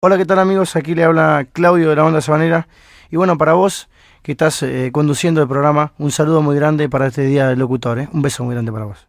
Hola, ¿qué tal amigos? Aquí le habla Claudio de la Onda Sabanera. Y bueno, para vos que estás eh, conduciendo el programa, un saludo muy grande para este día del locutores. ¿eh? Un beso muy grande para vos.